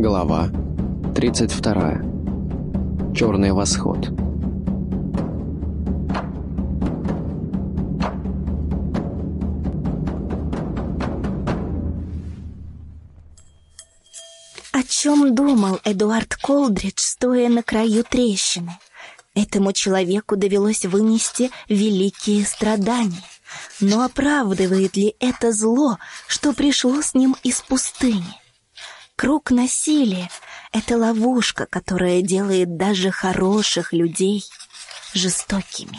Глава 32. Черный восход. О чем думал Эдуард Колдридж, стоя на краю трещины? Этому человеку довелось вынести великие страдания. Но оправдывает ли это зло, что пришло с ним из пустыни? Круг насилия — это ловушка, которая делает даже хороших людей жестокими.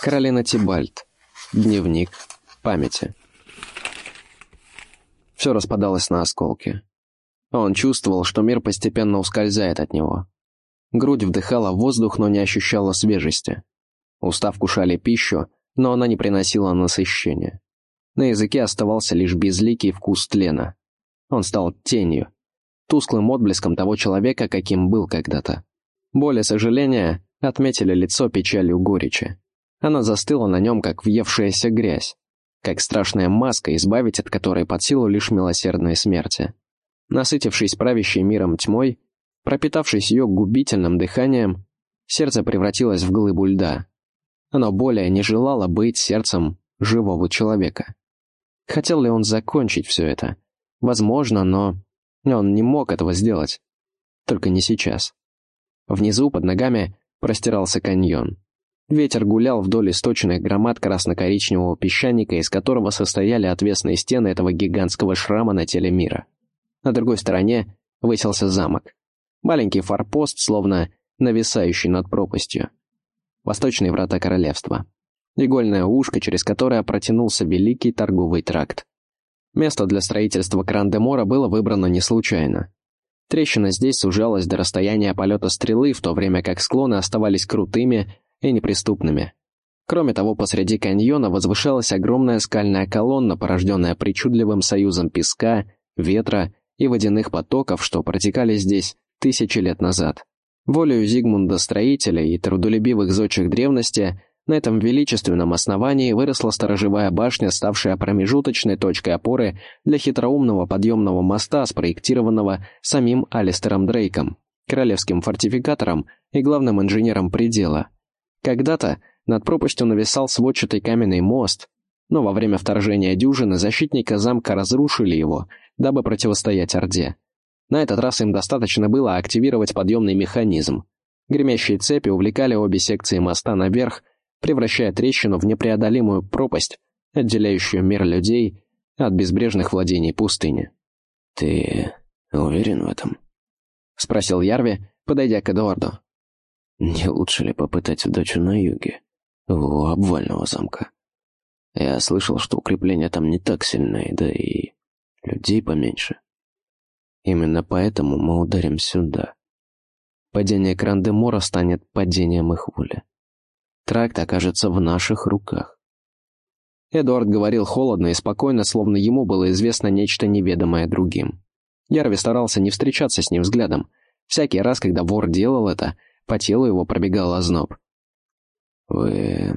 Каролина Тибальд. Дневник памяти. Все распадалось на осколки. Он чувствовал, что мир постепенно ускользает от него. Грудь вдыхала воздух, но не ощущала свежести. Уста вкушали пищу, но она не приносила насыщения. На языке оставался лишь безликий вкус тлена. Он стал тенью, тусклым отблеском того человека, каким был когда-то. Боль и сожаление отметили лицо печалью горечи. Она застыла на нем, как въевшаяся грязь, как страшная маска, избавить от которой под силу лишь милосердной смерти. Насытившись правящей миром тьмой, пропитавшись ее губительным дыханием, сердце превратилось в глыбу льда. Оно более не желало быть сердцем живого человека. Хотел ли он закончить все это? Возможно, но он не мог этого сделать. Только не сейчас. Внизу, под ногами, простирался каньон. Ветер гулял вдоль источенных громад красно-коричневого песчаника, из которого состояли отвесные стены этого гигантского шрама на теле мира. На другой стороне высился замок. Маленький форпост, словно нависающий над пропастью. Восточные врата королевства. Игольное ушко, через которое протянулся великий торговый тракт. Место для строительства Кран-де-Мора было выбрано не случайно. Трещина здесь сужалась до расстояния полета стрелы, в то время как склоны оставались крутыми и неприступными. Кроме того, посреди каньона возвышалась огромная скальная колонна, порожденная причудливым союзом песка, ветра и водяных потоков, что протекали здесь тысячи лет назад. Волею Зигмунда Строителя и трудолюбивых зодчих древности на этом величественном основании выросла сторожевая башня, ставшая промежуточной точкой опоры для хитроумного подъемного моста, спроектированного самим Алистером Дрейком, королевским фортификатором и главным инженером предела. Когда-то над пропастью нависал сводчатый каменный мост, но во время вторжения дюжины защитника замка разрушили его, дабы противостоять Орде. На этот раз им достаточно было активировать подъемный механизм. Гремящие цепи увлекали обе секции моста наверх, превращая трещину в непреодолимую пропасть, отделяющую мир людей от безбрежных владений пустыни. «Ты уверен в этом?» — спросил Ярви, подойдя к Эдуарду. «Не лучше ли попытать удачу на юге, у обвального замка? Я слышал, что укрепления там не так сильны, да и людей поменьше. Именно поэтому мы ударим сюда. Падение Крандемора станет падением их воли. Тракт окажется в наших руках. Эдуард говорил холодно и спокойно, словно ему было известно нечто неведомое другим. Ярви старался не встречаться с ним взглядом. Всякий раз, когда вор делал это, по телу его пробегал озноб. «Вы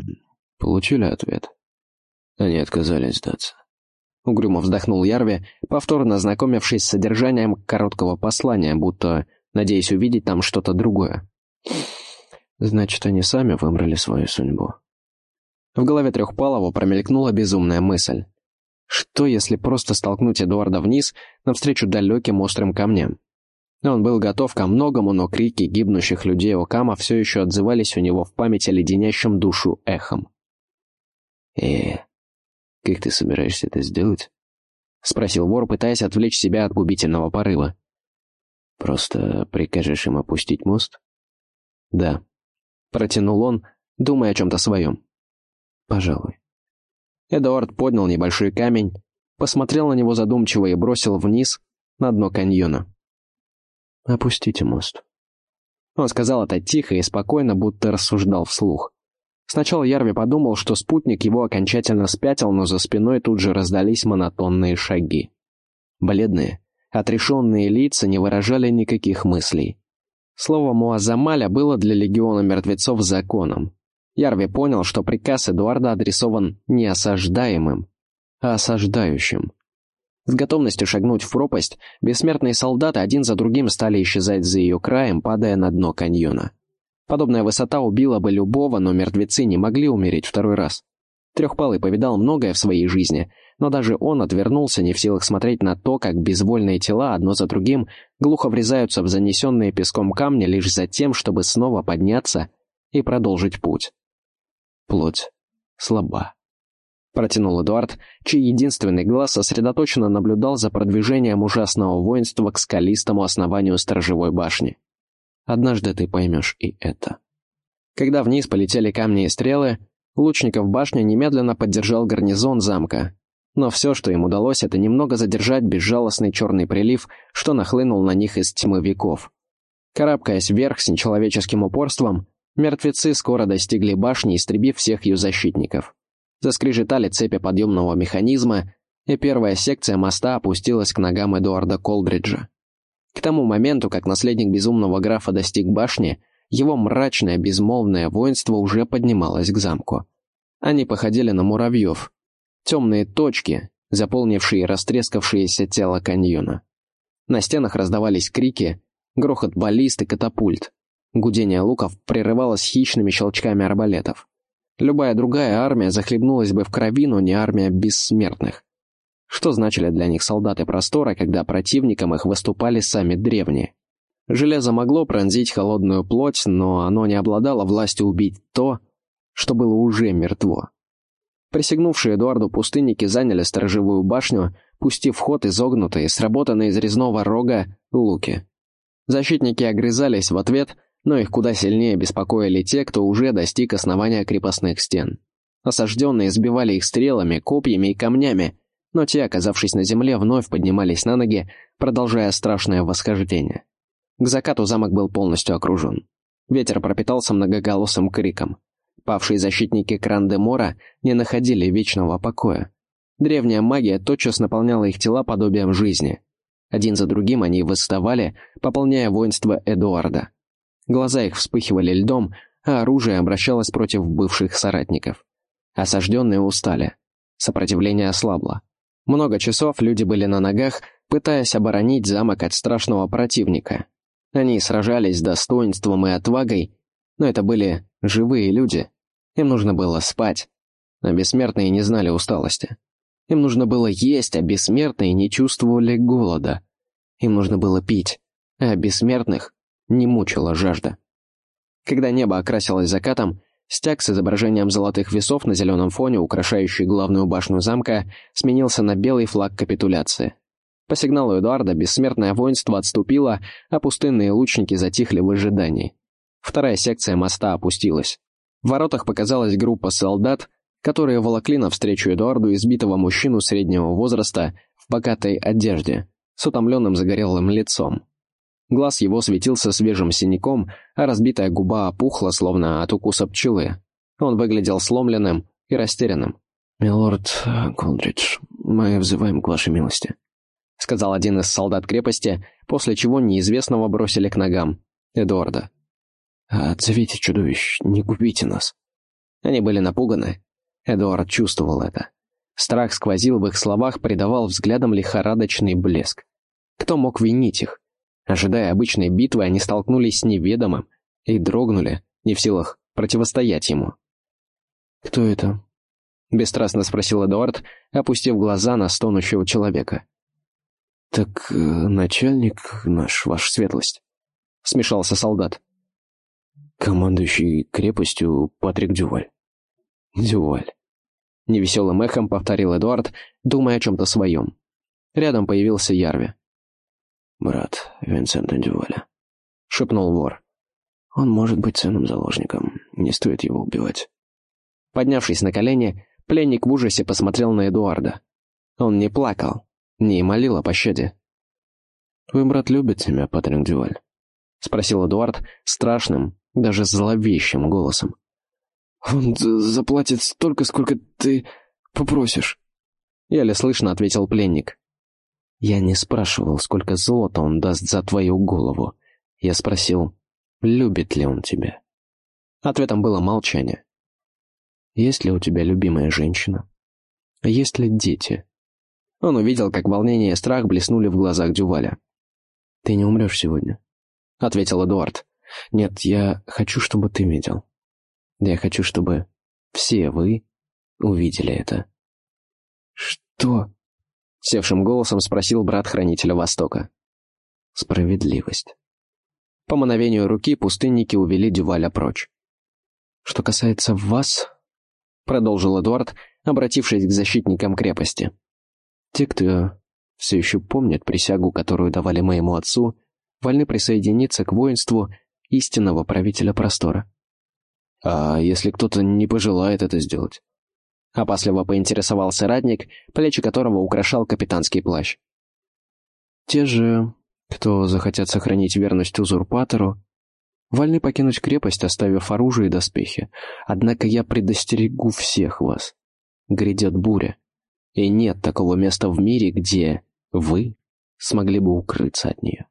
получили ответ?» Они отказались сдаться. Угрюмо вздохнул Ярви, повторно ознакомившись с содержанием короткого послания, будто надеясь увидеть там что-то другое. Значит, они сами выбрали свою судьбу. В голове Трехпалова промелькнула безумная мысль. Что, если просто столкнуть Эдуарда вниз, навстречу далеким острым камням? Он был готов ко многому, но крики гибнущих людей Окама все еще отзывались у него в памяти леденящим душу эхом. «И как ты собираешься это сделать?» — спросил вор, пытаясь отвлечь себя от губительного порыва. «Просто прикажешь им опустить мост?» «Да», — протянул он, думая о чем-то своем. «Пожалуй». Эдуард поднял небольшой камень, посмотрел на него задумчиво и бросил вниз, на дно каньона. «Опустите мост». Он сказал это тихо и спокойно, будто рассуждал вслух. Сначала Ярви подумал, что спутник его окончательно спятил, но за спиной тут же раздались монотонные шаги. Бледные, отрешенные лица не выражали никаких мыслей. Слово Муазамаля было для легиона мертвецов законом. Ярви понял, что приказ Эдуарда адресован не осаждаемым, а осаждающим. В готовности шагнуть в пропасть, бессмертные солдаты один за другим стали исчезать за ее краем, падая на дно каньона. Подобная высота убила бы любого, но мертвецы не могли умереть второй раз. Трехпалый повидал многое в своей жизни, но даже он отвернулся, не в силах смотреть на то, как безвольные тела одно за другим глухо врезаются в занесенные песком камни лишь за тем, чтобы снова подняться и продолжить путь. Плоть слаба протянул Эдуард, чей единственный глаз сосредоточенно наблюдал за продвижением ужасного воинства к скалистому основанию сторожевой башни. Однажды ты поймешь и это. Когда вниз полетели камни и стрелы, лучников башни немедленно поддержал гарнизон замка. Но все, что им удалось, это немного задержать безжалостный черный прилив, что нахлынул на них из тьмы веков. Карабкаясь вверх с нечеловеческим упорством, мертвецы скоро достигли башни, истребив всех ее защитников. Заскрежетали цепи подъемного механизма, и первая секция моста опустилась к ногам Эдуарда Колдриджа. К тому моменту, как наследник безумного графа достиг башни, его мрачное безмолвное воинство уже поднималось к замку. Они походили на муравьев. Темные точки, заполнившие растрескавшееся тело каньона. На стенах раздавались крики, грохот баллист и катапульт. Гудение луков прерывалось хищными щелчками арбалетов. Любая другая армия захлебнулась бы в крови, но не армия бессмертных. Что значили для них солдаты простора, когда противником их выступали сами древние? Железо могло пронзить холодную плоть, но оно не обладало властью убить то, что было уже мертво. Присягнувшие Эдуарду пустынники заняли сторожевую башню, пустив в ход изогнутые, сработанные из резного рога, луки. Защитники огрызались в ответ — но их куда сильнее беспокоили те, кто уже достиг основания крепостных стен. Осажденные сбивали их стрелами, копьями и камнями, но те, оказавшись на земле, вновь поднимались на ноги, продолжая страшное восхождение. К закату замок был полностью окружен. Ветер пропитался многоголосым криком. Павшие защитники Кран-де-Мора не находили вечного покоя. Древняя магия тотчас наполняла их тела подобием жизни. Один за другим они восставали, пополняя воинство Эдуарда. Глаза их вспыхивали льдом, а оружие обращалось против бывших соратников. Осажденные устали. Сопротивление ослабло. Много часов люди были на ногах, пытаясь оборонить замок от страшного противника. Они сражались с достоинством и отвагой, но это были живые люди. Им нужно было спать, а бессмертные не знали усталости. Им нужно было есть, а бессмертные не чувствовали голода. Им нужно было пить, а бессмертных не мучила жажда. Когда небо окрасилось закатом, стяг с изображением золотых весов на зеленом фоне, украшающий главную башню замка, сменился на белый флаг капитуляции. По сигналу Эдуарда бессмертное воинство отступило, а пустынные лучники затихли в ожидании. Вторая секция моста опустилась. В воротах показалась группа солдат, которые волокли навстречу Эдуарду избитого мужчину среднего возраста в богатой одежде, с утомленным загорелым лицом. Глаз его светился свежим синяком, а разбитая губа опухла, словно от укуса пчелы. Он выглядел сломленным и растерянным. «Милорд Колдридж, мы взываем к вашей милости», — сказал один из солдат крепости, после чего неизвестного бросили к ногам Эдуарда. «Отзовите чудовищ, не губите нас». Они были напуганы. Эдуард чувствовал это. Страх сквозил в их словах, придавал взглядам лихорадочный блеск. Кто мог винить их? Ожидая обычной битвы, они столкнулись с неведомым и дрогнули, не в силах противостоять ему. «Кто это?» — бесстрастно спросил Эдуард, опустив глаза на стонущего человека. «Так э, начальник наш, ваша светлость», — смешался солдат. «Командующий крепостью Патрик Дюваль». «Дюваль», — невеселым эхом повторил Эдуард, думая о чем-то своем. Рядом появился Ярви брат Винсента Дюваля», — шепнул вор. «Он может быть ценным заложником, не стоит его убивать». Поднявшись на колени, пленник в ужасе посмотрел на Эдуарда. Он не плакал, не молил о пощаде. «Твой брат любит тебя, Патрик Дюваль?» — спросил Эдуард страшным, даже зловещим голосом. «Он заплатит столько, сколько ты попросишь», — еле слышно ответил пленник. Я не спрашивал, сколько золота он даст за твою голову. Я спросил, любит ли он тебя. Ответом было молчание. Есть ли у тебя любимая женщина? Есть ли дети? Он увидел, как волнение и страх блеснули в глазах Дюваля. «Ты не умрешь сегодня», — ответил Эдуард. «Нет, я хочу, чтобы ты видел. Я хочу, чтобы все вы увидели это». «Что?» — севшим голосом спросил брат Хранителя Востока. «Справедливость». По мановению руки пустынники увели Дюваля прочь. «Что касается вас», — продолжил Эдуард, обратившись к защитникам крепости, «те, кто все еще помнит присягу, которую давали моему отцу, вольны присоединиться к воинству истинного правителя простора». «А если кто-то не пожелает это сделать?» Опасливо поинтересовался радник, плечи которого украшал капитанский плащ. «Те же, кто захотят сохранить верность узурпатору, вольны покинуть крепость, оставив оружие и доспехи. Однако я предостерегу всех вас. Грядет буря, и нет такого места в мире, где вы смогли бы укрыться от нее».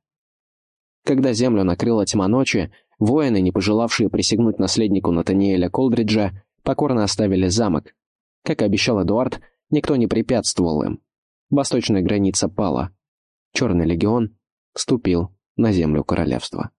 Когда землю накрыла тьма ночи, воины, не пожелавшие присягнуть наследнику Натаниэля Колдриджа, покорно оставили замок, как и обещал Эдуард, никто не препятствовал им. Восточная граница пала. Черный легион вступил на землю королевства.